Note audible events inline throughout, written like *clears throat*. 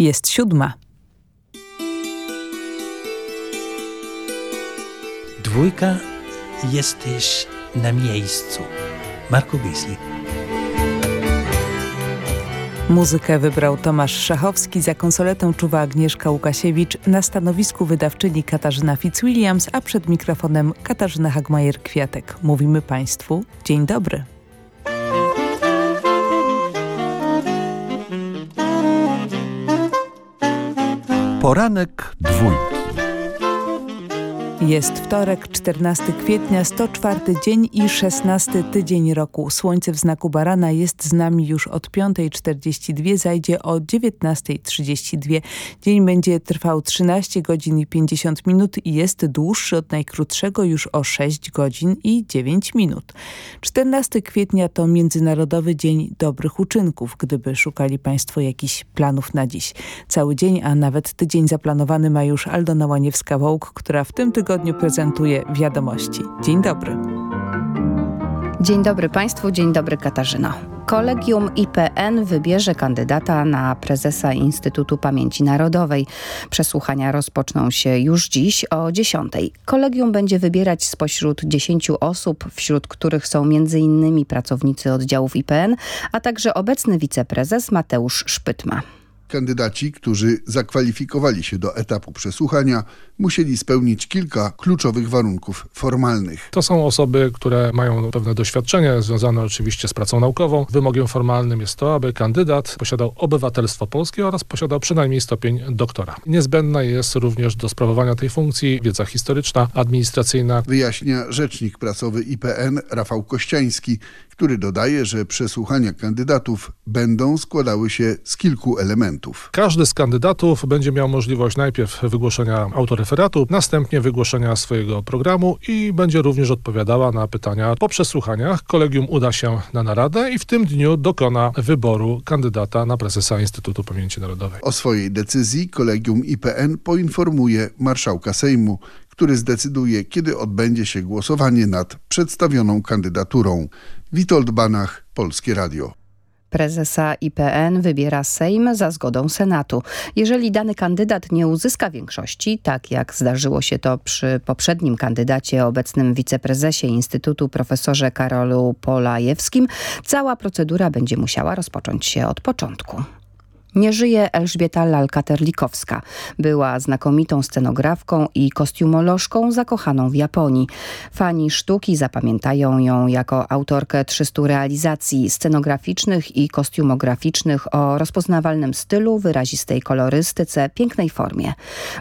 Jest siódma. Dwójka jesteś na miejscu. Marco Gisli. Muzykę wybrał Tomasz Szachowski, za konsoletą czuwa Agnieszka Łukasiewicz, na stanowisku wydawczyni Katarzyna Fitzwilliams, a przed mikrofonem Katarzyna Hagmajer-Kwiatek. Mówimy Państwu dzień dobry. Poranek dwójki. Jest wtorek, 14 kwietnia, 104 dzień i 16 tydzień roku. Słońce w znaku barana jest z nami już od 5.42, zajdzie o 19.32. Dzień będzie trwał 13 godzin i 50 minut i jest dłuższy od najkrótszego już o 6 godzin i 9 minut. 14 kwietnia to Międzynarodowy Dzień Dobrych Uczynków, gdyby szukali Państwo jakichś planów na dziś. Cały dzień, a nawet tydzień zaplanowany ma już Aldona Łaniewska-Wołk, która w tym tygodniu tygodniu prezentuje wiadomości. Dzień dobry. Dzień dobry Państwu, dzień dobry Katarzyna. Kolegium IPN wybierze kandydata na prezesa Instytutu Pamięci Narodowej. Przesłuchania rozpoczną się już dziś o 10. Kolegium będzie wybierać spośród 10 osób, wśród których są m.in. pracownicy oddziałów IPN, a także obecny wiceprezes Mateusz Szpytma. Kandydaci, którzy zakwalifikowali się do etapu przesłuchania, musieli spełnić kilka kluczowych warunków formalnych. To są osoby, które mają pewne doświadczenie związane oczywiście z pracą naukową. Wymogiem formalnym jest to, aby kandydat posiadał obywatelstwo polskie oraz posiadał przynajmniej stopień doktora. Niezbędna jest również do sprawowania tej funkcji wiedza historyczna, administracyjna. Wyjaśnia rzecznik prasowy IPN Rafał Kościański, który dodaje, że przesłuchania kandydatów będą składały się z kilku elementów. Każdy z kandydatów będzie miał możliwość najpierw wygłoszenia autoreferatu, następnie wygłoszenia swojego programu i będzie również odpowiadała na pytania po przesłuchaniach. Kolegium uda się na naradę i w tym dniu dokona wyboru kandydata na prezesa Instytutu Pamięci Narodowej. O swojej decyzji kolegium IPN poinformuje marszałka Sejmu, który zdecyduje, kiedy odbędzie się głosowanie nad przedstawioną kandydaturą. Witold Banach, Polskie Radio. Prezesa IPN wybiera Sejm za zgodą Senatu. Jeżeli dany kandydat nie uzyska większości, tak jak zdarzyło się to przy poprzednim kandydacie, obecnym wiceprezesie Instytutu profesorze Karolu Polajewskim, cała procedura będzie musiała rozpocząć się od początku. Nie żyje Elżbieta Lalka-Terlikowska. Była znakomitą scenografką i kostiumolożką zakochaną w Japonii. Fani sztuki zapamiętają ją jako autorkę 300 realizacji scenograficznych i kostiumograficznych o rozpoznawalnym stylu, wyrazistej kolorystyce, pięknej formie.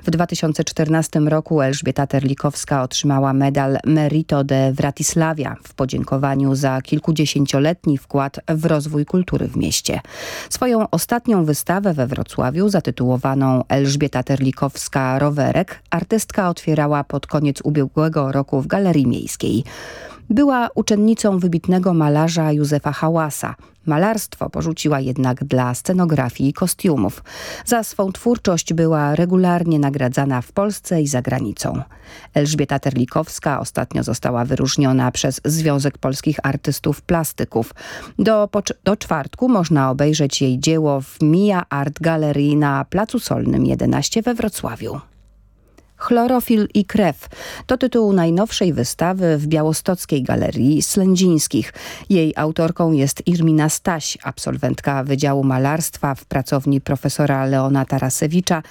W 2014 roku Elżbieta Terlikowska otrzymała medal Merito de Wratislavia w podziękowaniu za kilkudziesięcioletni wkład w rozwój kultury w mieście. Swoją ostatnią wystawę wystawę we Wrocławiu zatytułowaną Elżbieta Terlikowska Rowerek artystka otwierała pod koniec ubiegłego roku w Galerii Miejskiej. Była uczennicą wybitnego malarza Józefa Hałasa. Malarstwo porzuciła jednak dla scenografii i kostiumów. Za swą twórczość była regularnie nagradzana w Polsce i za granicą. Elżbieta Terlikowska ostatnio została wyróżniona przez Związek Polskich Artystów Plastyków. Do, do czwartku można obejrzeć jej dzieło w Mia Art Gallery na Placu Solnym 11 we Wrocławiu. Chlorofil i krew to tytuł najnowszej wystawy w Białostockiej Galerii Slędzińskich. Jej autorką jest Irmina Staś, absolwentka Wydziału Malarstwa w pracowni profesora Leona Tarasewicza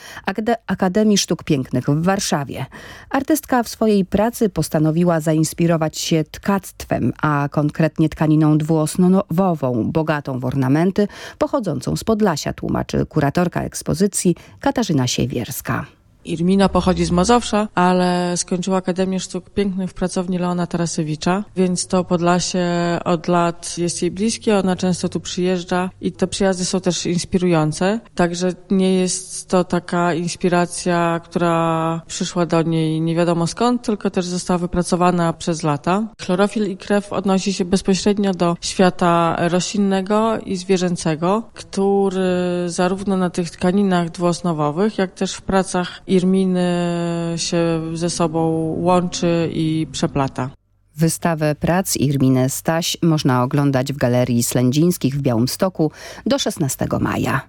Akademii Sztuk Pięknych w Warszawie. Artystka w swojej pracy postanowiła zainspirować się tkactwem, a konkretnie tkaniną dwuosnowową, bogatą w ornamenty, pochodzącą z Podlasia, tłumaczy kuratorka ekspozycji Katarzyna Siewierska. Irmina pochodzi z Mazowsza, ale skończyła Akademię Sztuk Pięknych w pracowni Leona Tarasewicza, więc to Podlasie od lat jest jej bliskie, ona często tu przyjeżdża i te przyjazdy są też inspirujące, także nie jest to taka inspiracja, która przyszła do niej nie wiadomo skąd, tylko też została wypracowana przez lata. Chlorofil i krew odnosi się bezpośrednio do świata roślinnego i zwierzęcego, który zarówno na tych tkaninach dwuosnowowych, jak też w pracach Irminy się ze sobą łączy i przeplata. Wystawę prac Irminy Staś można oglądać w Galerii Slędzińskich w Białymstoku do 16 maja.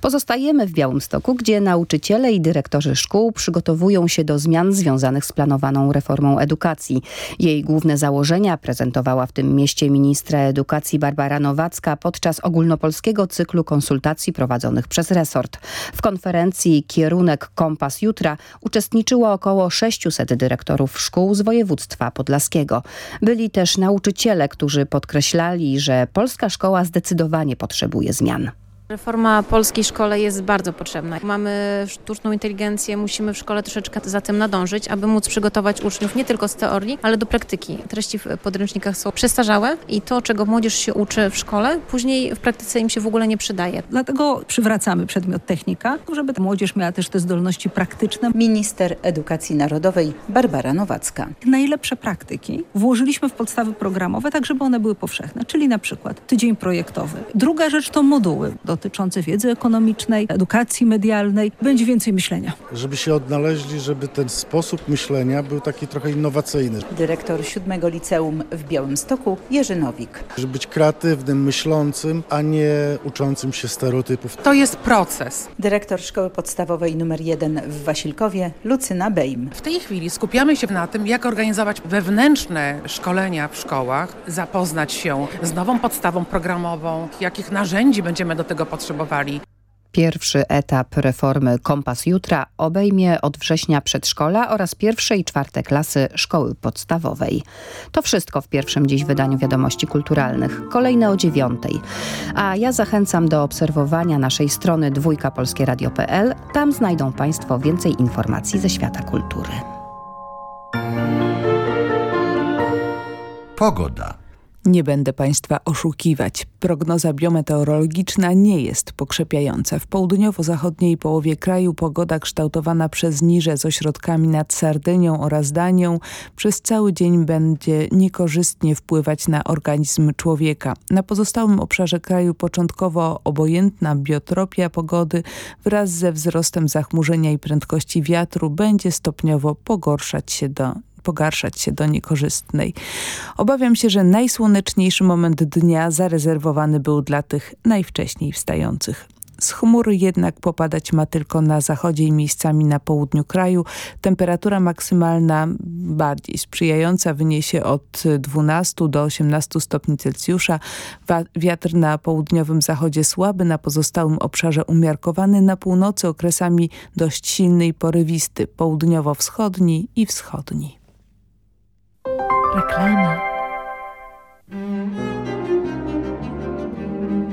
Pozostajemy w Białymstoku, gdzie nauczyciele i dyrektorzy szkół przygotowują się do zmian związanych z planowaną reformą edukacji. Jej główne założenia prezentowała w tym mieście ministra edukacji Barbara Nowacka podczas ogólnopolskiego cyklu konsultacji prowadzonych przez resort. W konferencji Kierunek Kompas Jutra uczestniczyło około 600 dyrektorów szkół z województwa podlaskiego. Byli też nauczyciele, którzy podkreślali, że polska szkoła zdecydowanie potrzebuje zmian. Reforma polskiej szkole jest bardzo potrzebna. Mamy sztuczną inteligencję, musimy w szkole troszeczkę za tym nadążyć, aby móc przygotować uczniów nie tylko z teorii, ale do praktyki. Treści w podręcznikach są przestarzałe i to, czego młodzież się uczy w szkole, później w praktyce im się w ogóle nie przydaje. Dlatego przywracamy przedmiot technika, żeby młodzież miała też te zdolności praktyczne. Minister Edukacji Narodowej Barbara Nowacka. Najlepsze praktyki włożyliśmy w podstawy programowe, tak żeby one były powszechne, czyli na przykład tydzień projektowy. Druga rzecz to moduły do dotyczące wiedzy ekonomicznej, edukacji medialnej. Będzie więcej myślenia. Żeby się odnaleźli, żeby ten sposób myślenia był taki trochę innowacyjny. Dyrektor siódmego liceum w Białymstoku, Jerzy Nowik. Żeby być kreatywnym, myślącym, a nie uczącym się stereotypów. To jest proces. Dyrektor szkoły podstawowej numer jeden w Wasilkowie, Lucyna Bejm. W tej chwili skupiamy się na tym, jak organizować wewnętrzne szkolenia w szkołach, zapoznać się z nową podstawą programową, jakich narzędzi będziemy do tego potrzebowali. Pierwszy etap reformy Kompas Jutra obejmie od września przedszkola oraz pierwsze i czwarte klasy szkoły podstawowej. To wszystko w pierwszym dziś wydaniu Wiadomości Kulturalnych. Kolejne o dziewiątej. A ja zachęcam do obserwowania naszej strony dwójkapolskieradio.pl. Tam znajdą Państwo więcej informacji ze świata kultury. Pogoda. Nie będę Państwa oszukiwać. Prognoza biometeorologiczna nie jest pokrzepiająca. W południowo-zachodniej połowie kraju pogoda kształtowana przez niże z ośrodkami nad Sardynią oraz Danią przez cały dzień będzie niekorzystnie wpływać na organizm człowieka. Na pozostałym obszarze kraju początkowo obojętna biotropia pogody wraz ze wzrostem zachmurzenia i prędkości wiatru będzie stopniowo pogorszać się do pogarszać się do niekorzystnej. Obawiam się, że najsłoneczniejszy moment dnia zarezerwowany był dla tych najwcześniej wstających. Z chmur jednak popadać ma tylko na zachodzie i miejscami na południu kraju. Temperatura maksymalna bardziej sprzyjająca wyniesie od 12 do 18 stopni Celsjusza. Wiatr na południowym zachodzie słaby, na pozostałym obszarze umiarkowany, na północy okresami dość silny i porywisty, południowo-wschodni i wschodni. Reklame.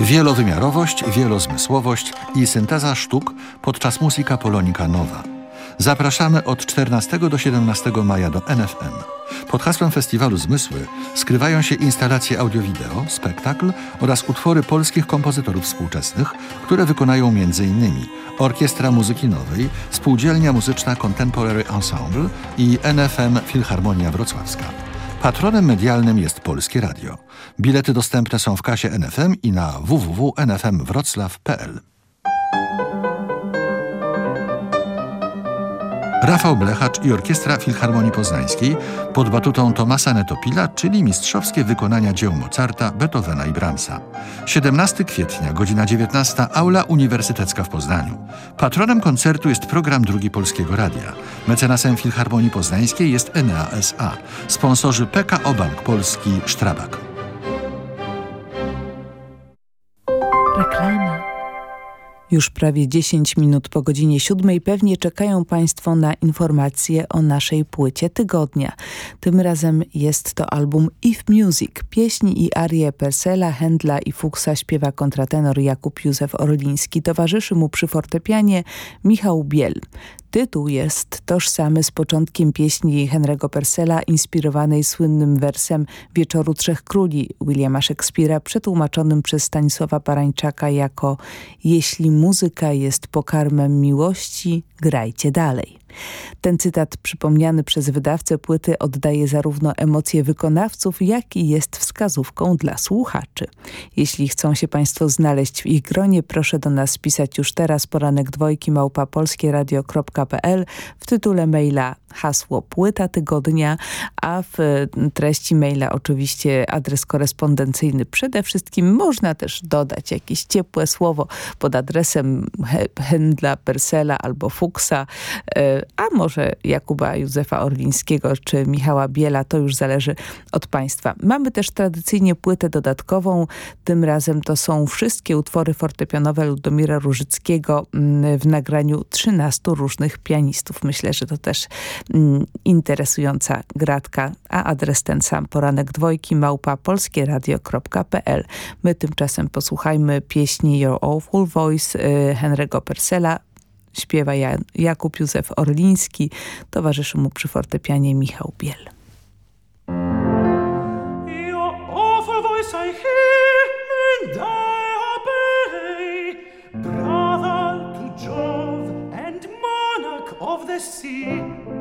Wielowymiarowość, wielozmysłowość i synteza sztuk podczas Muzyka Polonika Nowa. Zapraszamy od 14 do 17 maja do NFM. Pod hasłem festiwalu Zmysły skrywają się instalacje audio-wideo, spektakl oraz utwory polskich kompozytorów współczesnych, które wykonają m.in. Orkiestra Muzyki Nowej, Spółdzielnia Muzyczna Contemporary Ensemble i NFM Filharmonia Wrocławska. Patronem medialnym jest Polskie Radio. Bilety dostępne są w kasie NFM i na www.nfmwroclaw.pl. Rafał Blechacz i Orkiestra Filharmonii Poznańskiej pod batutą Tomasa Netopila, czyli mistrzowskie wykonania dzieł Mozarta, Beethovena i Brahmsa. 17 kwietnia, godzina 19, Aula Uniwersytecka w Poznaniu. Patronem koncertu jest program Drugi Polskiego Radia. Mecenasem Filharmonii Poznańskiej jest Enea S.A. Sponsorzy PKO Bank Polski Sztrabak. Już prawie 10 minut po godzinie 7 pewnie czekają Państwo na informacje o naszej płycie tygodnia. Tym razem jest to album If Music. Pieśni i arie Persela, Händla i Fuchsa śpiewa kontratenor Jakub Józef Orliński. Towarzyszy mu przy fortepianie Michał Biel. Tytuł jest tożsamy z początkiem pieśni Henry'ego Persela, inspirowanej słynnym wersem Wieczoru Trzech Króli Williama Szekspira, przetłumaczonym przez Stanisława Parańczaka jako Jeśli muzyka jest pokarmem miłości, grajcie dalej. Ten cytat przypomniany przez wydawcę płyty oddaje zarówno emocje wykonawców, jak i jest wskazówką dla słuchaczy. Jeśli chcą się Państwo znaleźć w ich gronie, proszę do nas pisać już teraz poranek dwojki małpa w tytule maila hasło płyta tygodnia, a w treści maila oczywiście adres korespondencyjny. Przede wszystkim można też dodać jakieś ciepłe słowo pod adresem Händla, Persela albo Fuksa, e, a może Jakuba Józefa Orlińskiego czy Michała Biela, to już zależy od Państwa. Mamy też tradycyjnie płytę dodatkową, tym razem to są wszystkie utwory fortepianowe Ludomira Różyckiego w nagraniu 13 różnych pianistów. Myślę, że to też interesująca gratka, a adres ten sam, poranek dwojki, małpa polskieradio.pl. My tymczasem posłuchajmy pieśni Your Awful Voice y, Henry'ego Persela, śpiewa Jakub Józef Orliński, towarzyszy mu przy fortepianie Michał Biel. Your awful voice I hear and I brother to and monarch of the sea.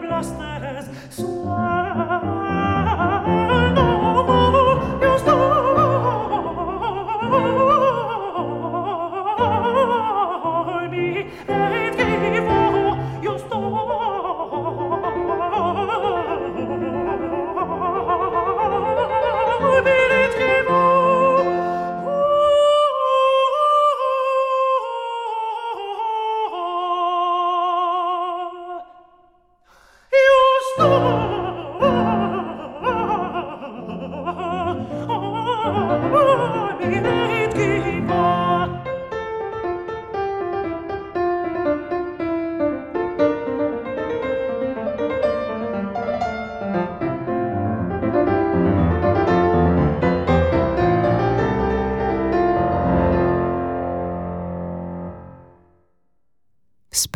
blasters,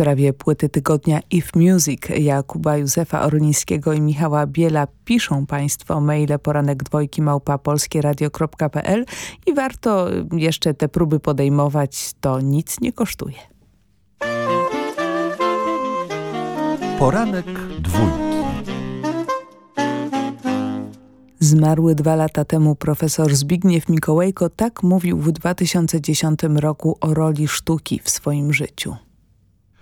sprawie płyty tygodnia If Music Jakuba Józefa Orlińskiego i Michała Biela piszą Państwo maile poranek dwojki małpa polskieradio.pl i warto jeszcze te próby podejmować, to nic nie kosztuje. Poranek dwójki. Zmarły dwa lata temu profesor Zbigniew Mikołajko tak mówił w 2010 roku o roli sztuki w swoim życiu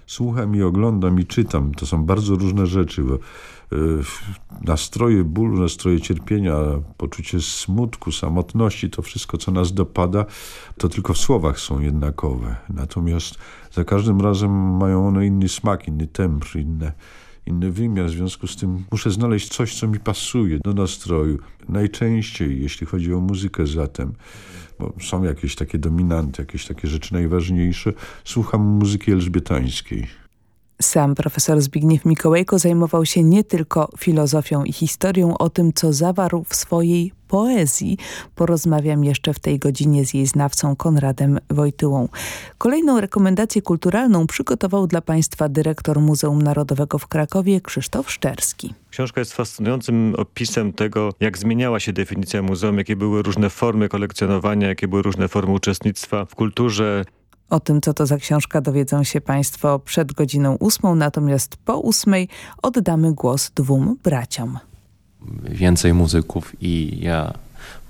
słucham i oglądam i czytam. To są bardzo różne rzeczy, bo y, nastroje bólu, nastroje cierpienia, poczucie smutku, samotności, to wszystko, co nas dopada, to tylko w słowach są jednakowe. Natomiast za każdym razem mają one inny smak, inny temp, inne, inny wymiar. W związku z tym muszę znaleźć coś, co mi pasuje do nastroju. Najczęściej, jeśli chodzi o muzykę zatem, bo są jakieś takie dominanty, jakieś takie rzeczy najważniejsze. Słucham muzyki elżbietańskiej. Sam profesor Zbigniew Mikołajko zajmował się nie tylko filozofią i historią o tym, co zawarł w swojej poezji. Porozmawiam jeszcze w tej godzinie z jej znawcą Konradem Wojtyłą. Kolejną rekomendację kulturalną przygotował dla Państwa dyrektor Muzeum Narodowego w Krakowie Krzysztof Szczerski. Książka jest fascynującym opisem tego, jak zmieniała się definicja muzeum, jakie były różne formy kolekcjonowania, jakie były różne formy uczestnictwa w kulturze. O tym, co to za książka dowiedzą się Państwo przed godziną ósmą, natomiast po ósmej oddamy głos dwóm braciom. Więcej muzyków i ja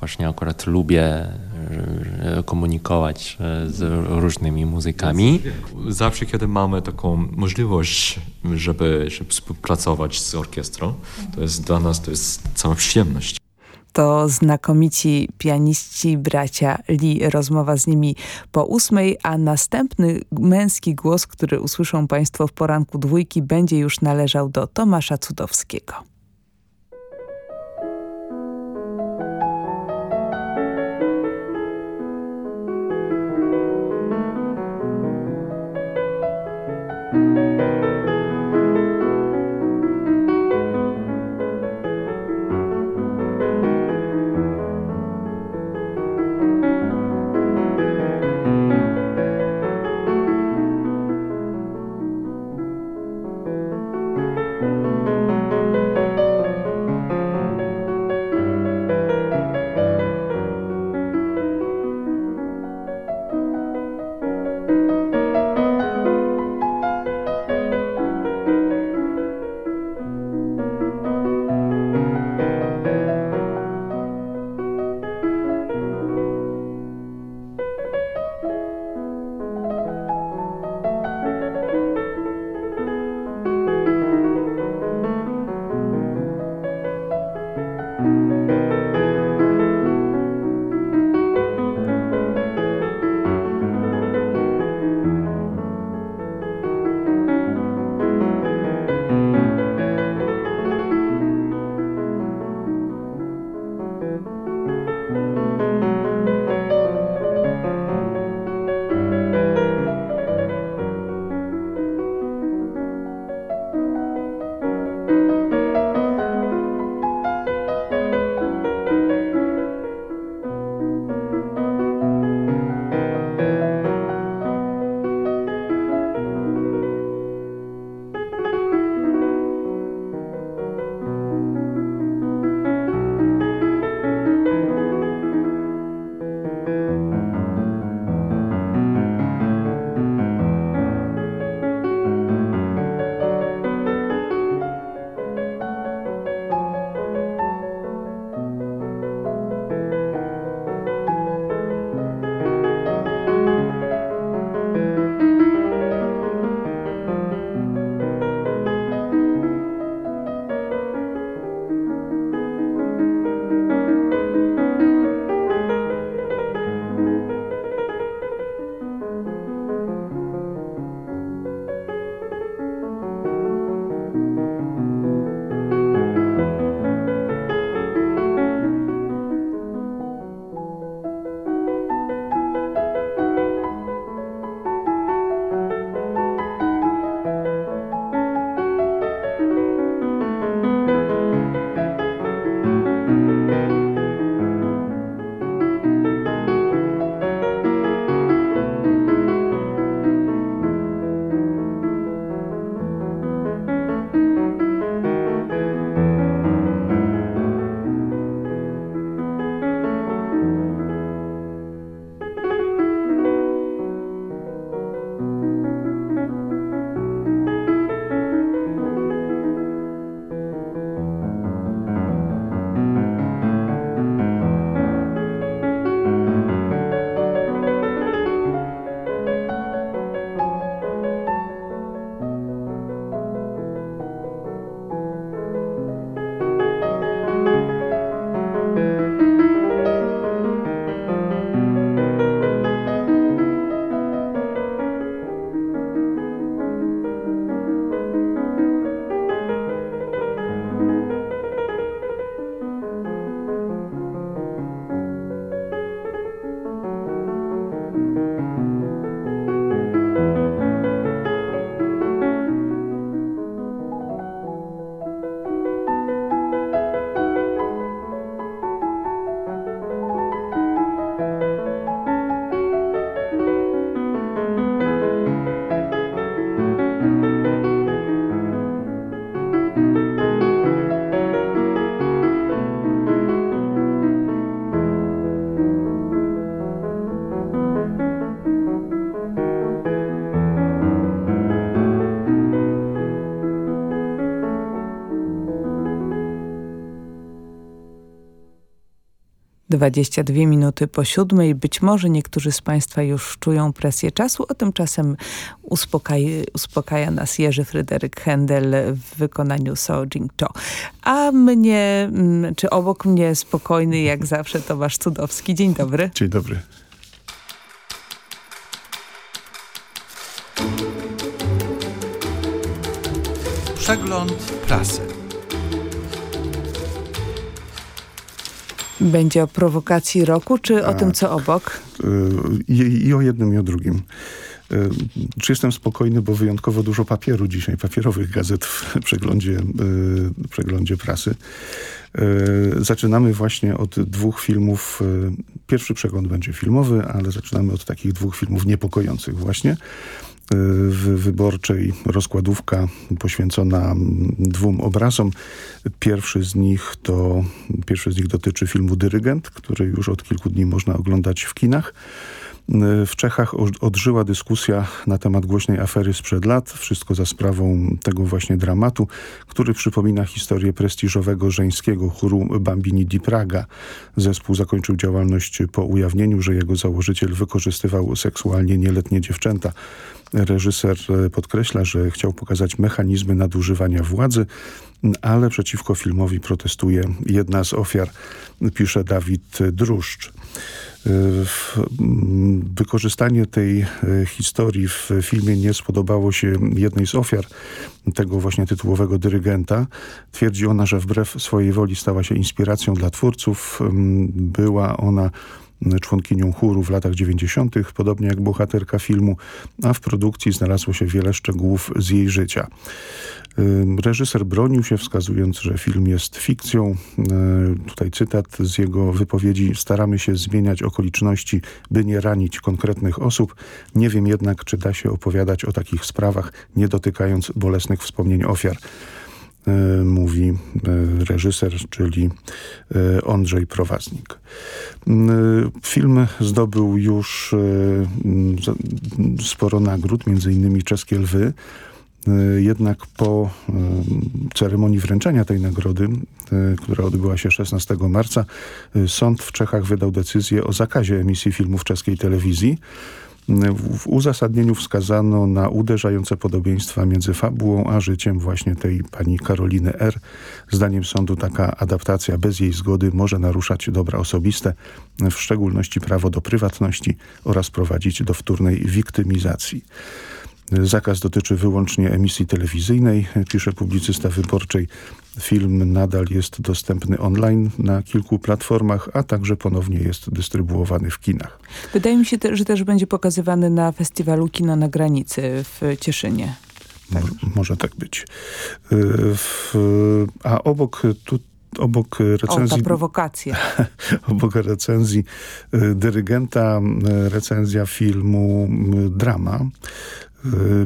właśnie akurat lubię e, komunikować e, z różnymi muzykami. Zawsze, kiedy mamy taką możliwość, żeby, żeby współpracować z orkiestrą, to jest dla nas to jest cała przyjemność to znakomici pianiści bracia Lee. Rozmowa z nimi po ósmej, a następny męski głos, który usłyszą Państwo w poranku dwójki będzie już należał do Tomasza Cudowskiego. 22 minuty po siódmej. Być może niektórzy z Państwa już czują presję czasu, a tymczasem uspokaja, uspokaja nas Jerzy Fryderyk Händel w wykonaniu So Jing Cho. A mnie, mm, czy obok mnie spokojny jak zawsze Tomasz Cudowski. Dzień dobry. Dzień dobry. Przegląd prasy. Będzie o prowokacji roku, czy o tym, co obok? I, I, o jednym, i o drugim. Czy jestem spokojny, bo wyjątkowo dużo papieru dzisiaj, papierowych gazet w *laughs* przeglądzie, w przeglądzie prasy. Zaczynamy właśnie od dwóch filmów. Pierwszy przegląd będzie filmowy, ale zaczynamy od takich dwóch filmów niepokojących właśnie wyborczej rozkładówka poświęcona dwóm obrazom. Pierwszy z nich to pierwszy z nich dotyczy filmu Dyrygent, który już od kilku dni można oglądać w kinach. W Czechach odżyła dyskusja na temat głośnej afery sprzed lat. Wszystko za sprawą tego właśnie dramatu, który przypomina historię prestiżowego żeńskiego chóru Bambini di Praga. Zespół zakończył działalność po ujawnieniu, że jego założyciel wykorzystywał seksualnie nieletnie dziewczęta. Reżyser podkreśla, że chciał pokazać mechanizmy nadużywania władzy, ale przeciwko filmowi protestuje jedna z ofiar, pisze Dawid Druszcz. Wykorzystanie tej historii w filmie nie spodobało się jednej z ofiar tego właśnie tytułowego dyrygenta. Twierdzi ona, że wbrew swojej woli stała się inspiracją dla twórców. Była ona członkinią chóru w latach 90., podobnie jak bohaterka filmu, a w produkcji znalazło się wiele szczegółów z jej życia. Reżyser bronił się, wskazując, że film jest fikcją. Tutaj cytat z jego wypowiedzi. Staramy się zmieniać okoliczności, by nie ranić konkretnych osób. Nie wiem jednak, czy da się opowiadać o takich sprawach, nie dotykając bolesnych wspomnień ofiar mówi reżyser, czyli Andrzej Prowaznik. Film zdobył już sporo nagród, innymi czeskie lwy. Jednak po ceremonii wręczenia tej nagrody, która odbyła się 16 marca, sąd w Czechach wydał decyzję o zakazie emisji filmów czeskiej telewizji. W uzasadnieniu wskazano na uderzające podobieństwa między fabułą a życiem właśnie tej pani Karoliny R. Zdaniem sądu taka adaptacja bez jej zgody może naruszać dobra osobiste, w szczególności prawo do prywatności oraz prowadzić do wtórnej wiktymizacji. Zakaz dotyczy wyłącznie emisji telewizyjnej, pisze publicysta wyborczej. Film nadal jest dostępny online na kilku platformach, a także ponownie jest dystrybuowany w kinach. Wydaje mi się, że też będzie pokazywany na festiwalu Kino na granicy w Cieszynie. Tak. Może tak być. W, a obok tu obok recenzji... O, ta prowokacja. *laughs* obok recenzji dyrygenta, recenzja filmu Drama.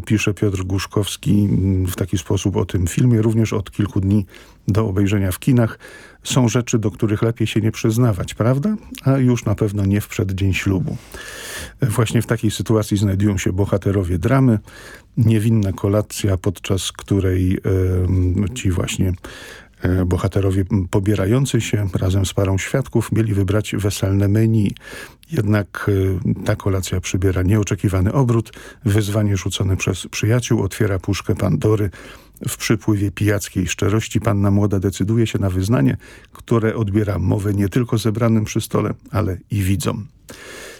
Pisze Piotr Guszkowski w taki sposób o tym filmie. Również od kilku dni do obejrzenia w kinach. Są rzeczy, do których lepiej się nie przyznawać, prawda? A już na pewno nie w przeddzień ślubu. Właśnie w takiej sytuacji znajdują się bohaterowie dramy. Niewinna kolacja, podczas której ci właśnie bohaterowie pobierający się razem z parą świadków mieli wybrać weselne menu. Jednak ta kolacja przybiera nieoczekiwany obrót. Wyzwanie rzucone przez przyjaciół otwiera puszkę Pandory. W przypływie pijackiej szczerości panna młoda decyduje się na wyznanie, które odbiera mowę nie tylko zebranym przy stole, ale i widzom.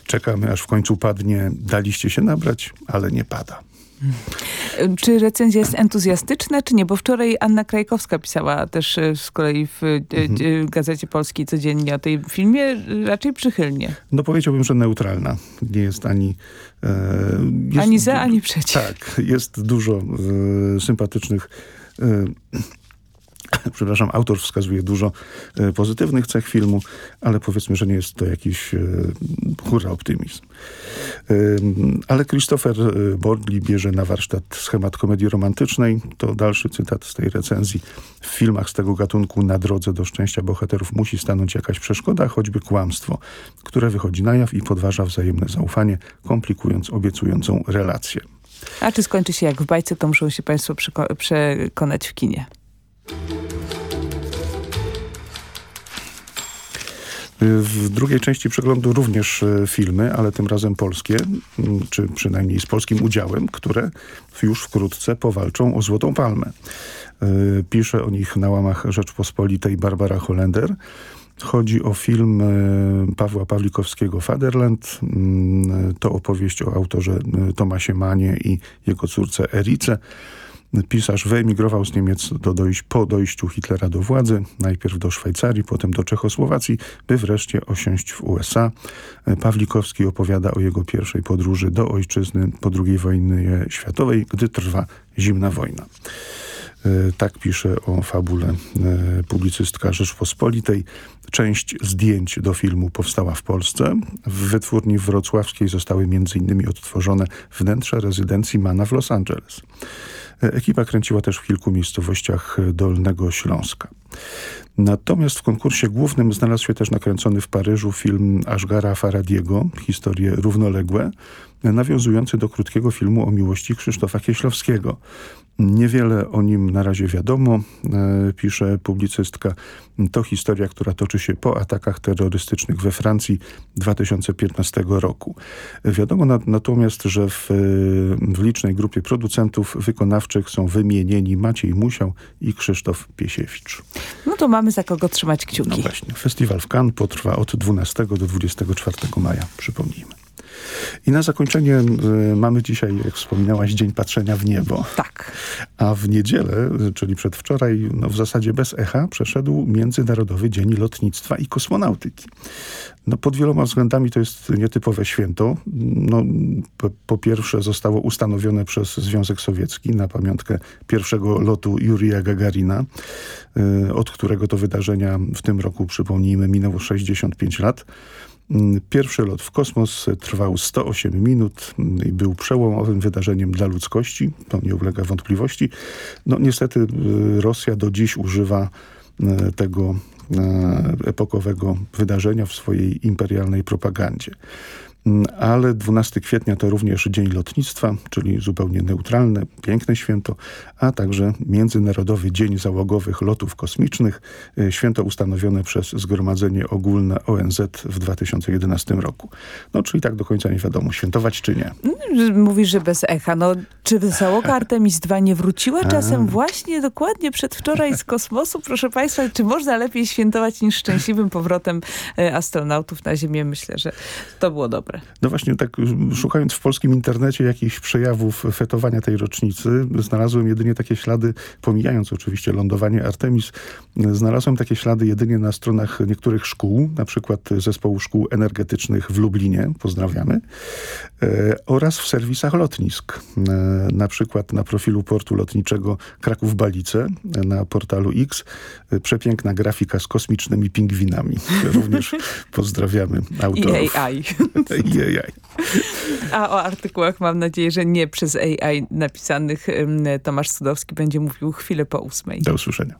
Czekamy, aż w końcu padnie, daliście się nabrać, ale nie pada. Czy recenzja jest entuzjastyczna, czy nie? Bo wczoraj Anna Krajkowska pisała też z kolei w mhm. Gazecie Polskiej codziennie o tej filmie, raczej przychylnie. No powiedziałbym, że neutralna. Nie jest ani... E, jest, ani za, ani przeciw. Tak, jest dużo e, sympatycznych e, *laughs* przepraszam, autor wskazuje dużo e, pozytywnych cech filmu, ale powiedzmy, że nie jest to jakiś e, hurra optymizm. E, ale Christopher Bordley bierze na warsztat schemat komedii romantycznej. To dalszy cytat z tej recenzji. W filmach z tego gatunku na drodze do szczęścia bohaterów musi stanąć jakaś przeszkoda, choćby kłamstwo, które wychodzi na jaw i podważa wzajemne zaufanie, komplikując obiecującą relację. A czy skończy się jak w bajce, to muszą się państwo przekonać w kinie. W drugiej części przeglądu również filmy, ale tym razem polskie, czy przynajmniej z polskim udziałem, które już wkrótce powalczą o Złotą Palmę. Pisze o nich na łamach Rzeczpospolitej Barbara Holender. Chodzi o film Pawła Pawlikowskiego Fatherland. Mm, to opowieść o autorze Tomasie Manie i jego córce Erice. Pisarz wyemigrował z Niemiec do dojść, po dojściu Hitlera do władzy, najpierw do Szwajcarii, potem do Czechosłowacji, by wreszcie osiąść w USA. Pawlikowski opowiada o jego pierwszej podróży do ojczyzny po II wojnie światowej, gdy trwa zimna wojna. Tak pisze o fabule publicystka Rzeczpospolitej. Część zdjęć do filmu powstała w Polsce. W wytwórni wrocławskiej zostały m.in. odtworzone wnętrza rezydencji Mana w Los Angeles. Ekipa kręciła też w kilku miejscowościach Dolnego Śląska. Natomiast w konkursie głównym znalazł się też nakręcony w Paryżu film Ashgara Faradiego, Historie równoległe, nawiązujący do krótkiego filmu o miłości Krzysztofa Kieślowskiego. Niewiele o nim na razie wiadomo, e, pisze publicystka. To historia, która toczy się po atakach terrorystycznych we Francji 2015 roku. Wiadomo na, natomiast, że w, w licznej grupie producentów wykonawczych są wymienieni Maciej Musiał i Krzysztof Piesiewicz. No to mamy za kogo trzymać kciuki. No właśnie. Festiwal w Cannes potrwa od 12 do 24 maja, przypomnijmy. I na zakończenie y, mamy dzisiaj, jak wspominałaś, Dzień Patrzenia w Niebo. Tak. A w niedzielę, czyli przedwczoraj, no w zasadzie bez echa, przeszedł Międzynarodowy Dzień Lotnictwa i Kosmonautyki. No pod wieloma względami to jest nietypowe święto. No, po, po pierwsze zostało ustanowione przez Związek Sowiecki na pamiątkę pierwszego lotu Jurija Gagarina, y, od którego to wydarzenia w tym roku, przypomnijmy, minęło 65 lat. Pierwszy lot w kosmos trwał 108 minut i był przełomowym wydarzeniem dla ludzkości. To nie ulega wątpliwości. No niestety y, Rosja do dziś używa y, tego y, epokowego wydarzenia w swojej imperialnej propagandzie. Mm, ale 12 kwietnia to również Dzień Lotnictwa, czyli zupełnie neutralne, piękne święto, a także Międzynarodowy Dzień Załogowych Lotów Kosmicznych, e, święto ustanowione przez Zgromadzenie Ogólne ONZ w 2011 roku. No, czyli tak do końca nie wiadomo, świętować czy nie. Mm, mówisz, że bez echa. No, czy załoga Artemis II nie wróciła czasem właśnie dokładnie przedwczoraj z kosmosu? Proszę Państwa, czy można lepiej świętować niż szczęśliwym powrotem e, astronautów na Ziemię? Myślę, że to było dobre. No właśnie tak szukając w polskim internecie jakichś przejawów fetowania tej rocznicy, znalazłem jedynie takie ślady, pomijając oczywiście lądowanie Artemis, znalazłem takie ślady jedynie na stronach niektórych szkół, na przykład Zespołu Szkół Energetycznych w Lublinie, pozdrawiamy, e, oraz w serwisach lotnisk, e, na przykład na profilu portu lotniczego Kraków-Balice, na portalu X, e, przepiękna grafika z kosmicznymi pingwinami. Również *laughs* pozdrawiamy autorów. I AI. *laughs* *laughs* Jejaj. A o artykułach mam nadzieję, że nie przez AI napisanych Tomasz Cudowski będzie mówił chwilę po ósmej. Do usłyszenia.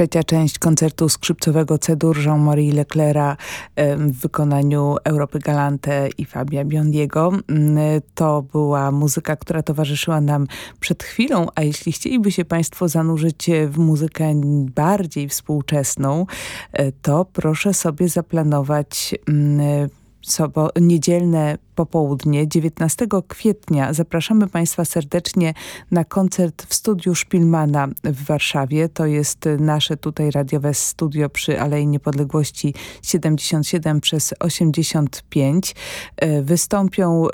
Trzecia część koncertu skrzypcowego Cedur Jean-Marie Leclerca w wykonaniu Europy Galante i Fabia Biondiego. Mm, to była muzyka, która towarzyszyła nam przed chwilą, a jeśli chcieliby się Państwo zanurzyć w muzykę bardziej współczesną, e, to proszę sobie zaplanować mm, sobo, niedzielne popołudnie 19 kwietnia zapraszamy Państwa serdecznie na koncert w studiu Szpilmana w Warszawie. To jest nasze tutaj radiowe studio przy Alei Niepodległości 77 przez 85. E, wystąpią e,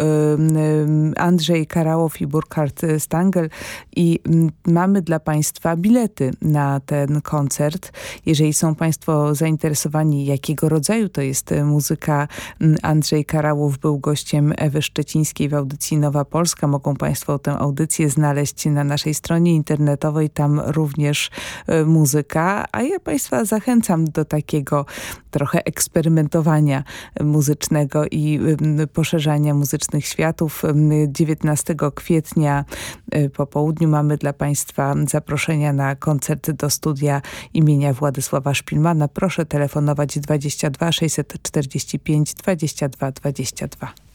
Andrzej Karałow i Burkhard Stangel i mamy dla Państwa bilety na ten koncert. Jeżeli są Państwo zainteresowani jakiego rodzaju to jest muzyka, Andrzej Karałow był gościem Ewy Szczecińskiej w audycji Nowa Polska. Mogą Państwo tę audycję znaleźć na naszej stronie internetowej, tam również e, muzyka, a ja Państwa zachęcam do takiego trochę eksperymentowania muzycznego i poszerzania muzycznych światów. 19 kwietnia e, po południu mamy dla Państwa zaproszenia na koncert do studia imienia Władysława Szpilmana. Proszę telefonować 22 645 22 22.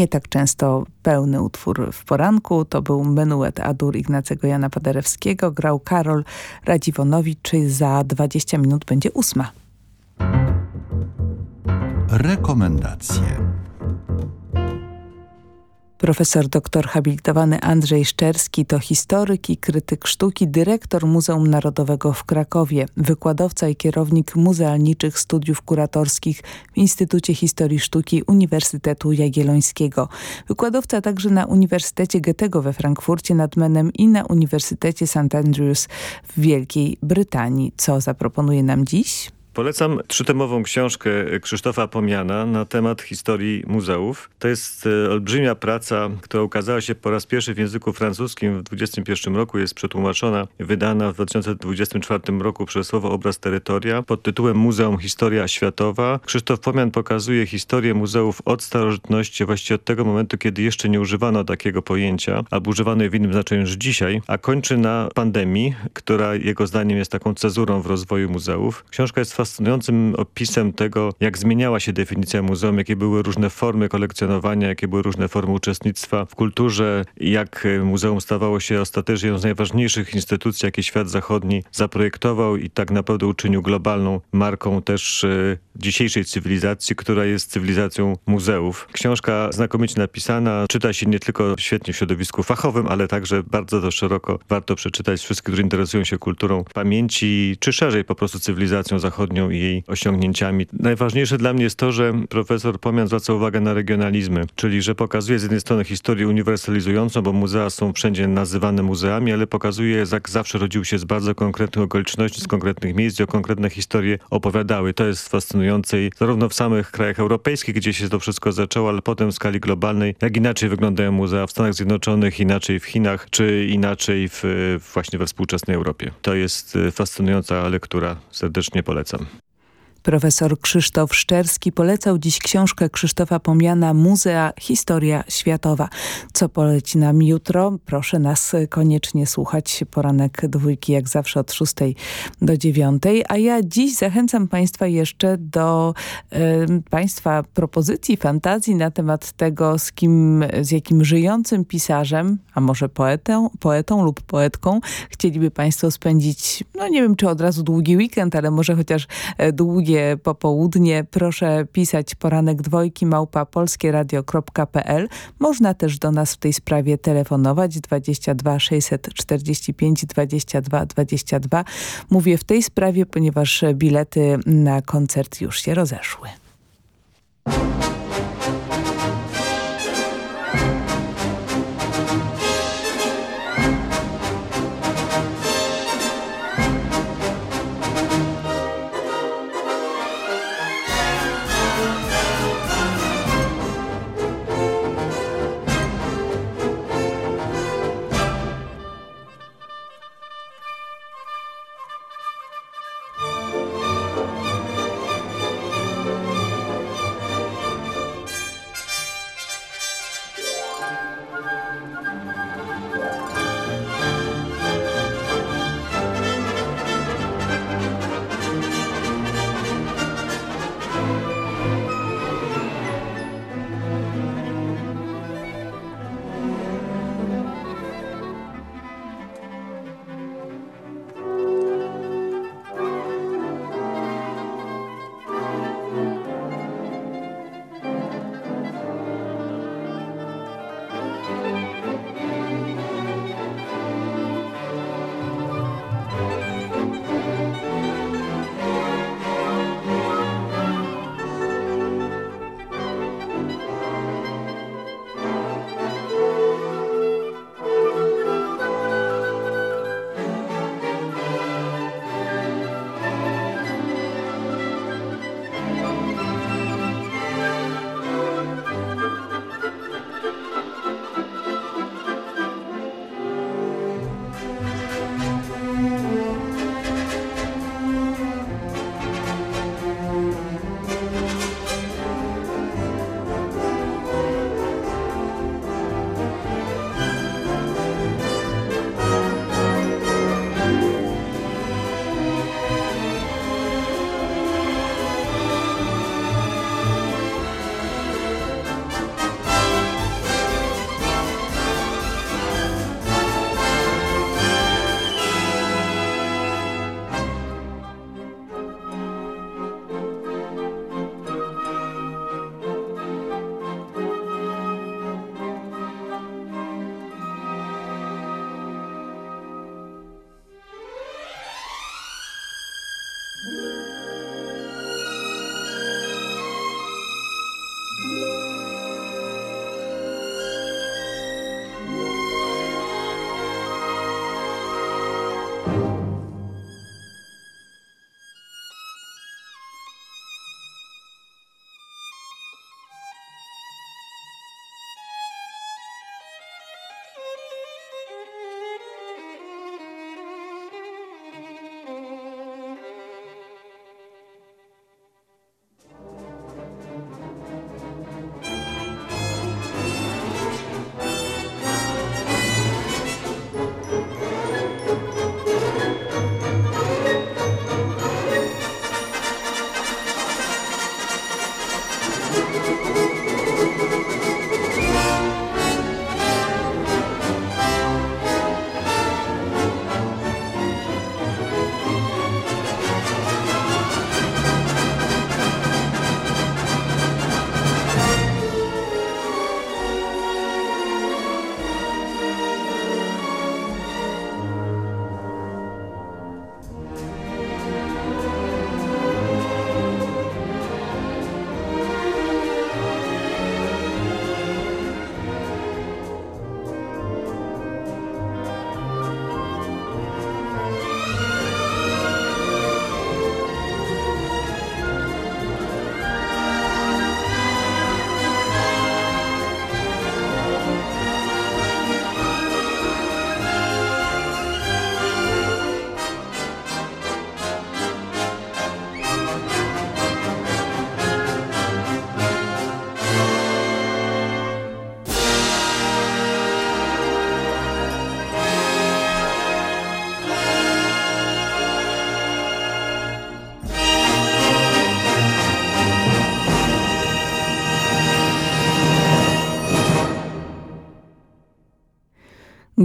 nie tak często pełny utwór w poranku. To był menuet Adur Ignacego Jana Paderewskiego. Grał Karol Radziwonowicz. Za 20 minut będzie ósma. Rekomendacje. Profesor doktor habilitowany Andrzej Szczerski to historyk i krytyk sztuki, dyrektor Muzeum Narodowego w Krakowie, wykładowca i kierownik muzealniczych studiów kuratorskich w Instytucie Historii Sztuki Uniwersytetu Jagiellońskiego. Wykładowca także na Uniwersytecie Goethego we Frankfurcie nad Menem i na Uniwersytecie St. Andrews w Wielkiej Brytanii. Co zaproponuje nam dziś? Polecam trzytomową książkę Krzysztofa Pomiana na temat historii muzeów. To jest e, olbrzymia praca, która ukazała się po raz pierwszy w języku francuskim w 2021 roku. Jest przetłumaczona, wydana w 2024 roku przez słowo Obraz Terytoria pod tytułem Muzeum Historia Światowa. Krzysztof Pomian pokazuje historię muzeów od starożytności, właściwie od tego momentu, kiedy jeszcze nie używano takiego pojęcia, albo używano je w innym znaczeniu niż dzisiaj, a kończy na pandemii, która jego zdaniem jest taką cezurą w rozwoju muzeów. Książka jest fascynującym opisem tego, jak zmieniała się definicja muzeum, jakie były różne formy kolekcjonowania, jakie były różne formy uczestnictwa w kulturze, jak muzeum stawało się ostatecznie jedną z najważniejszych instytucji, jakie świat zachodni zaprojektował i tak naprawdę uczynił globalną marką też e, dzisiejszej cywilizacji, która jest cywilizacją muzeów. Książka znakomicie napisana, czyta się nie tylko świetnie w środowisku fachowym, ale także bardzo to szeroko warto przeczytać wszystkich, którzy interesują się kulturą pamięci, czy szerzej po prostu cywilizacją zachodnią i jej osiągnięciami. Najważniejsze dla mnie jest to, że profesor Pomian zwraca uwagę na regionalizmy, czyli że pokazuje z jednej strony historię uniwersalizującą, bo muzea są wszędzie nazywane muzeami, ale pokazuje, jak zawsze rodził się z bardzo konkretnych okoliczności, z konkretnych miejsc, o konkretne historie opowiadały. To jest fascynujące i zarówno w samych krajach europejskich, gdzie się to wszystko zaczęło, ale potem w skali globalnej, jak inaczej wyglądają muzea w Stanach Zjednoczonych, inaczej w Chinach, czy inaczej w, właśnie we współczesnej Europie. To jest e, fascynująca lektura. Serdecznie polecam. Profesor Krzysztof Szczerski polecał dziś książkę Krzysztofa Pomiana Muzea Historia Światowa. Co poleci nam jutro? Proszę nas koniecznie słuchać. Poranek dwójki jak zawsze od 6 do 9. A ja dziś zachęcam Państwa jeszcze do y, Państwa propozycji, fantazji na temat tego, z kim, z jakim żyjącym pisarzem, a może poetą, poetą lub poetką chcieliby Państwo spędzić, no nie wiem czy od razu długi weekend, ale może chociaż e, długi drugie popołudnie. Proszę pisać poranek dwojki małpa polskieradio.pl. Można też do nas w tej sprawie telefonować 22 645 22 22. Mówię w tej sprawie, ponieważ bilety na koncert już się rozeszły.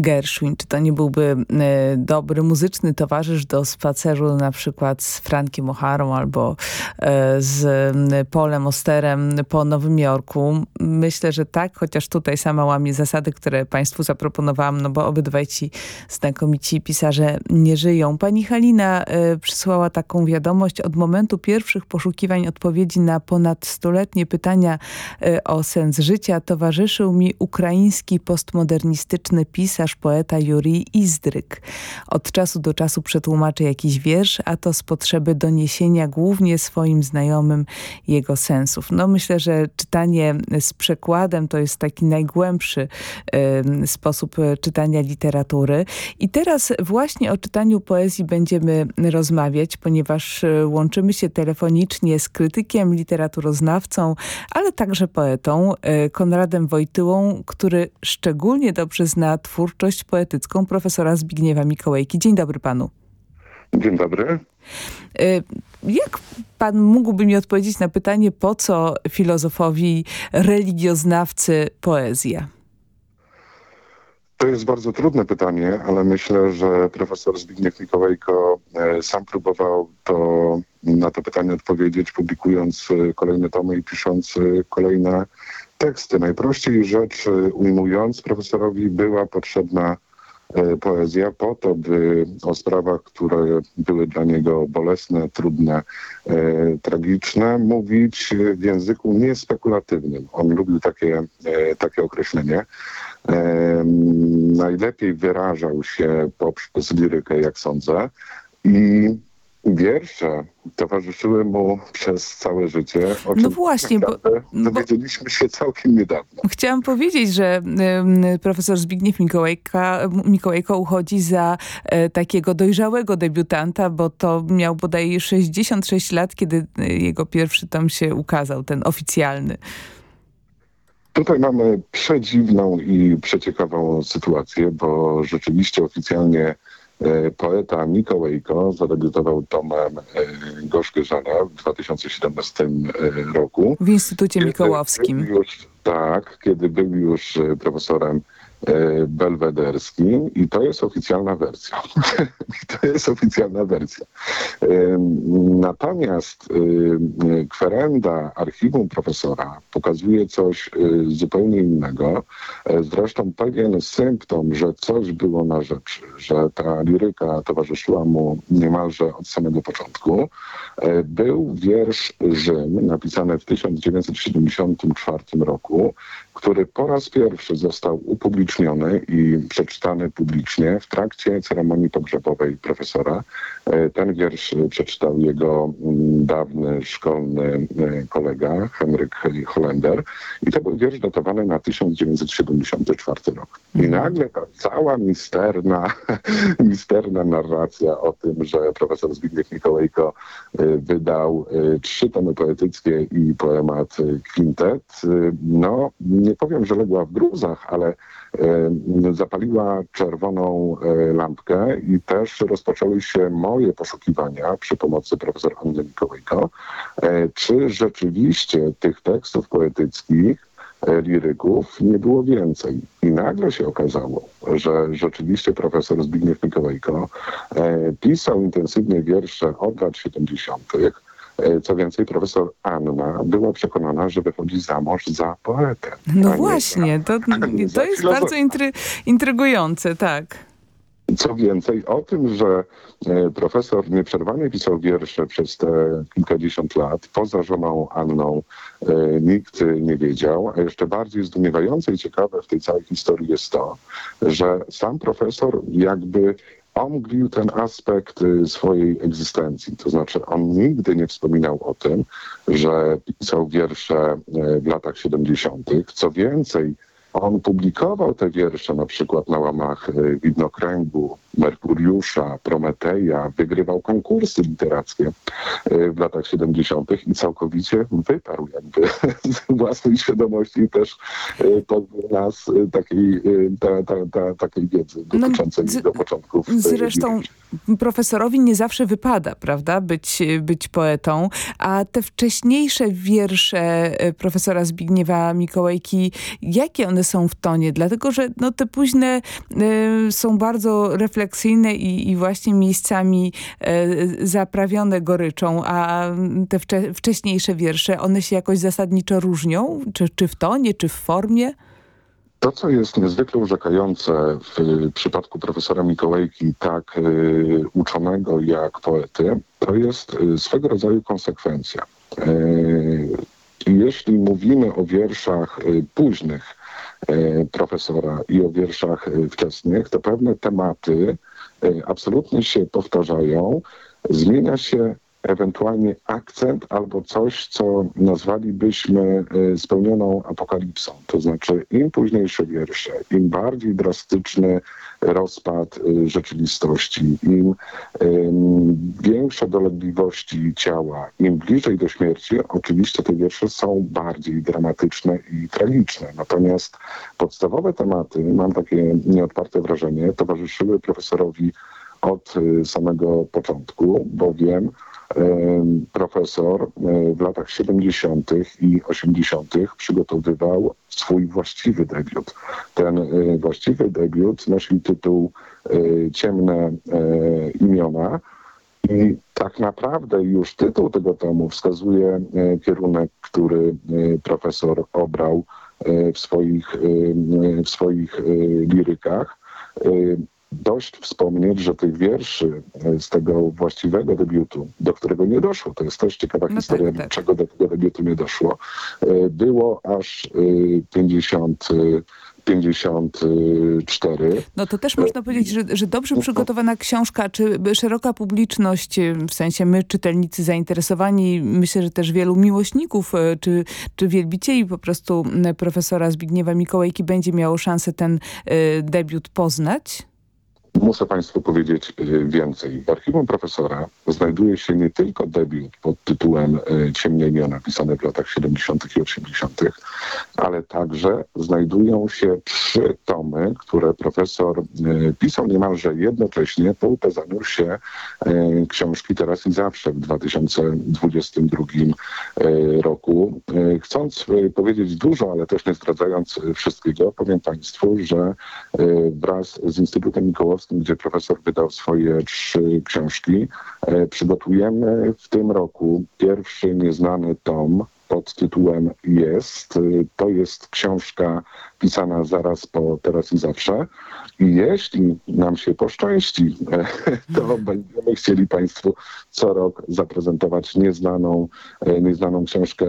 Gershwin? Czy to nie byłby dobry muzyczny towarzysz do spaceru na przykład z Frankiem O'Harą albo z Polem Osterem po Nowym Jorku? Myślę, że tak, chociaż tutaj sama łamie zasady, które Państwu zaproponowałam, no bo obydwaj ci znakomici pisarze nie żyją. Pani Halina przysłała taką wiadomość od momentu pierwszych poszukiwań odpowiedzi na ponad stuletnie pytania o sens życia towarzyszył mi ukraiński postmodernistyczny pisarz, poeta Juri Izdryk. Od czasu do czasu przetłumaczy jakiś wiersz, a to z potrzeby doniesienia głównie swoim znajomym jego sensów. No myślę, że czytanie z przekładem to jest taki najgłębszy y, sposób czytania literatury. I teraz właśnie o czytaniu poezji będziemy rozmawiać, ponieważ y, łączymy się telefonicznie z krytykiem, literaturoznawcą, ale także poetą y, Konradem Wojtyłą, który szczególnie dobrze zna twórczość poetycką profesora Zbigniewa Mikołajki. Dzień dobry panu. Dzień dobry. Y, jak pan mógłby mi odpowiedzieć na pytanie, po co filozofowi, religioznawcy poezja? To jest bardzo trudne pytanie, ale myślę, że profesor Zbigniew Mikołajko e, sam próbował to, na to pytanie odpowiedzieć, publikując e, kolejne tomy i pisząc e, kolejne teksty. Najprościej rzecz ujmując, profesorowi była potrzebna poezja po to, by o sprawach, które były dla niego bolesne, trudne, e, tragiczne, mówić w języku niespekulatywnym. On lubił takie, e, takie określenie najlepiej wyrażał się poprzez lirykę, jak sądzę. I wiersze towarzyszyły mu przez całe życie. O no właśnie, bo, dowiedzieliśmy się całkiem niedawno. Chciałam powiedzieć, że y, profesor Zbigniew Mikołajka, Mikołajko uchodzi za y, takiego dojrzałego debiutanta, bo to miał bodaj 66 lat, kiedy y, jego pierwszy tom się ukazał, ten oficjalny. Tutaj mamy przedziwną i przeciekawą sytuację, bo rzeczywiście oficjalnie e, poeta Mikołajko zadebiutował tomem e, Gorzkie Żala w 2017 e, roku. W Instytucie Mikołowskim. Już, tak, kiedy był już profesorem E, belwederskim i to jest oficjalna wersja. *laughs* to jest oficjalna wersja. E, natomiast e, kwerenda archiwum profesora pokazuje coś zupełnie innego. Zresztą pewien symptom, że coś było na rzeczy, że ta liryka towarzyszyła mu niemalże od samego początku, był wiersz Rzym napisany w 1974 roku, który po raz pierwszy został upubliczniony i przeczytany publicznie w trakcie ceremonii pogrzebowej profesora. E, ten wiersz przeczytał jego mm, dawny szkolny e, kolega Henryk Holender i to był wiersz datowany na 1974 rok. I mhm. nagle ta cała misterna, *laughs* misterna narracja o tym, że profesor Zbigniew Mikołajko e, wydał trzy tomy poetyckie i poemat Quintet, no nie powiem, że legła w gruzach, ale e, zapaliła czerwoną e, lampkę i też rozpoczęły się moje poszukiwania przy pomocy profesor Anny Mikołajko, e, czy rzeczywiście tych tekstów poetyckich liryków nie było więcej. I nagle się okazało, że rzeczywiście profesor Zbigniew Mikołajko pisał intensywnie wiersze od lat 70., E, co więcej, profesor Anna była przekonana, że wychodzi za mąż za poetę. No właśnie, to, *clears throat* to jest bardzo intry, intrygujące, tak. Co więcej, o tym, że e, profesor nieprzerwanie pisał wiersze przez te kilkadziesiąt lat, poza żoną Anną, e, nikt nie wiedział. A jeszcze bardziej zdumiewające i ciekawe w tej całej historii jest to, że sam profesor jakby omglił ten aspekt y, swojej egzystencji. To znaczy on nigdy nie wspominał o tym, że pisał wiersze y, w latach 70. Co więcej, on publikował te wiersze na przykład na łamach y, Widnokręgu, Merkuriusza, Prometeja, wygrywał konkursy literackie y, w latach 70. i całkowicie wyparł jakby *laughs* z własnej świadomości też y, pozbył nas takiej, ta, ta, ta, takiej wiedzy no, dotyczącej no, do początków. Zresztą profesorowi nie zawsze wypada, prawda, być, być poetą, a te wcześniejsze wiersze profesora Zbigniewa Mikołajki, jakie one są w tonie, dlatego że no, te późne y, są bardzo refleksyjne i, i właśnie miejscami y, zaprawione goryczą, a te wcze wcześniejsze wiersze, one się jakoś zasadniczo różnią? Czy, czy w tonie, czy w formie? To, co jest niezwykle urzekające w przypadku profesora Mikołajki, tak y, uczonego jak poety, to jest swego rodzaju konsekwencja. Jeśli mówimy o wierszach późnych profesora i o wierszach y, wczesnych, to pewne tematy absolutnie się powtarzają. Zmienia się ewentualnie akcent albo coś, co nazwalibyśmy spełnioną apokalipsą. To znaczy im późniejsze wiersze, im bardziej drastyczny rozpad y, rzeczywistości, im większe dolegliwości ciała, im bliżej do śmierci, oczywiście te wiersze są bardziej dramatyczne i tragiczne. Natomiast podstawowe tematy, mam takie nieodparte wrażenie, towarzyszyły profesorowi od y, samego początku, bowiem profesor e, w latach 70. i 80. przygotowywał swój właściwy debiut. Ten e, właściwy debiut nosił tytuł e, Ciemne imiona. I tak naprawdę już tytuł tego tomu wskazuje kierunek, który profesor obrał w swoich, w swoich lirykach dość wspomnieć, że tych wierszy e, z tego właściwego debiutu, do którego nie doszło, to jest też ciekawa no historia, tak, tak. dlaczego do tego debiutu nie doszło, e, było aż 50 e, 54. No to też można powiedzieć, że, że dobrze przygotowana książka, czy szeroka publiczność, w sensie my, czytelnicy zainteresowani, myślę, że też wielu miłośników, czy, czy wielbicieli po prostu profesora Zbigniewa Mikołajki będzie miało szansę ten debiut poznać? Muszę Państwu powiedzieć y, więcej. W archiwum profesora znajduje się nie tylko debiut pod tytułem y, Ciemnienia napisany w latach 70. i 80., ale także znajdują się trzy tomy, które profesor y, pisał niemalże jednocześnie po ukazaniu się książki Teraz i Zawsze w 2022 roku. Chcąc powiedzieć dużo, ale też nie zdradzając wszystkiego, powiem Państwu, że wraz z Instytutem Mikołowskim gdzie profesor wydał swoje trzy książki. E, przygotujemy w tym roku pierwszy nieznany tom pod tytułem Jest. E, to jest książka pisana zaraz po Teraz i Zawsze. I jeśli nam się poszczęści, e, *laughs* to będziemy chcieli Państwu co rok zaprezentować nieznaną, nieznaną książkę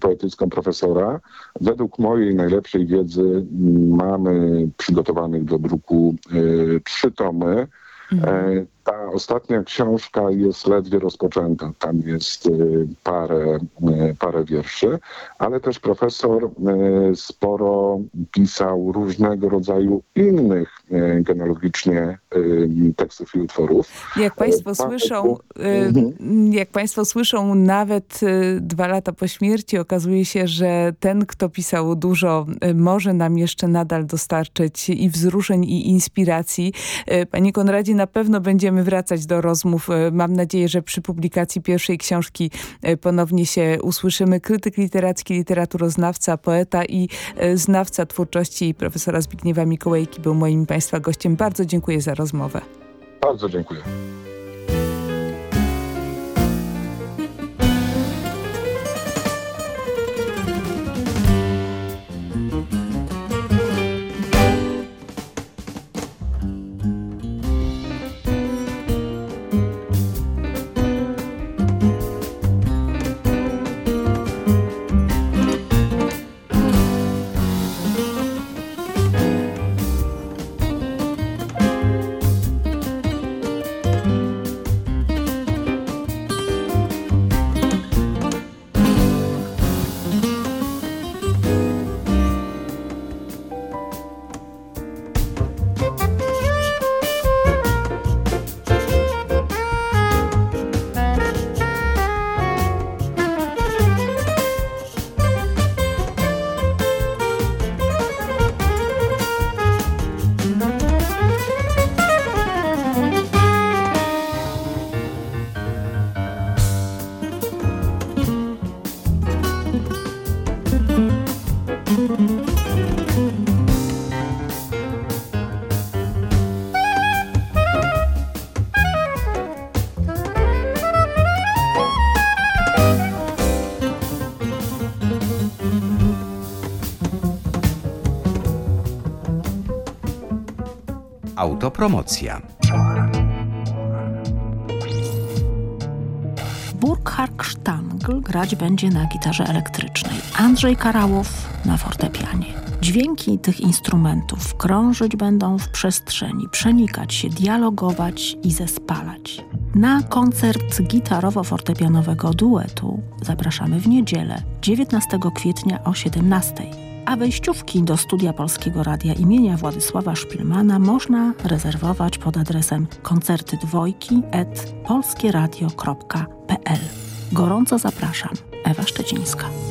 poetycką profesora. Według mojej najlepszej wiedzy mamy przygotowanych do druku trzy tomy. Mhm. Ta ostatnia książka jest ledwie rozpoczęta. Tam jest y, parę, y, parę wierszy, ale też profesor y, sporo pisał różnego rodzaju innych genealogicznie tekstów i utworów. Jak Państwo słyszą, mhm. jak Państwo słyszą, nawet dwa lata po śmierci okazuje się, że ten, kto pisał dużo, może nam jeszcze nadal dostarczyć i wzruszeń, i inspiracji. Panie Konradzie, na pewno będziemy będziemy wracać do rozmów. E, mam nadzieję, że przy publikacji pierwszej książki e, ponownie się usłyszymy. Krytyk literacki, literaturoznawca, poeta i e, znawca twórczości profesora Zbigniewa Mikołajki był moim Państwa gościem. Bardzo dziękuję za rozmowę. Bardzo dziękuję. Autopromocja. Burkhard Sztangl grać będzie na gitarze elektrycznej, Andrzej Karałow na fortepianie. Dźwięki tych instrumentów krążyć będą w przestrzeni, przenikać się, dialogować i zespalać. Na koncert gitarowo-fortepianowego duetu zapraszamy w niedzielę, 19 kwietnia o 17. A wejściówki do studia Polskiego Radia imienia Władysława Szpilmana można rezerwować pod adresem koncerty dwojki at polskieradio.pl. Gorąco zapraszam. Ewa Szczecińska.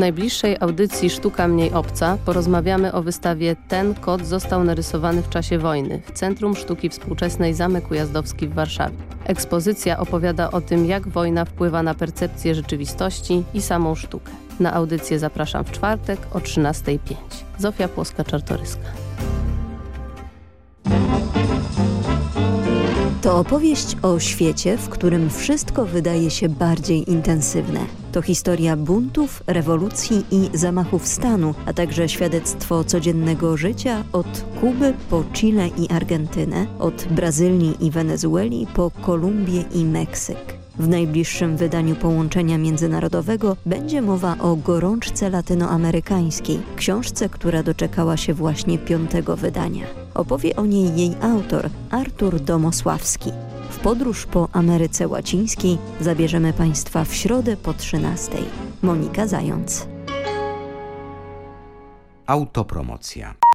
Najbliższej audycji Sztuka Mniej Obca porozmawiamy o wystawie Ten kot został narysowany w czasie wojny w Centrum Sztuki Współczesnej Zamek Ujazdowski w Warszawie. Ekspozycja opowiada o tym, jak wojna wpływa na percepcję rzeczywistości i samą sztukę. Na audycję zapraszam w czwartek o 13.05. Zofia Płoska-Czartoryska. To opowieść o świecie, w którym wszystko wydaje się bardziej intensywne. To historia buntów, rewolucji i zamachów stanu, a także świadectwo codziennego życia od Kuby po Chile i Argentynę, od Brazylii i Wenezueli po Kolumbię i Meksyk. W najbliższym wydaniu połączenia międzynarodowego będzie mowa o gorączce latynoamerykańskiej, książce, która doczekała się właśnie piątego wydania. Opowie o niej jej autor, Artur Domosławski. W podróż po Ameryce Łacińskiej zabierzemy Państwa w środę po 13. Monika Zając. Autopromocja.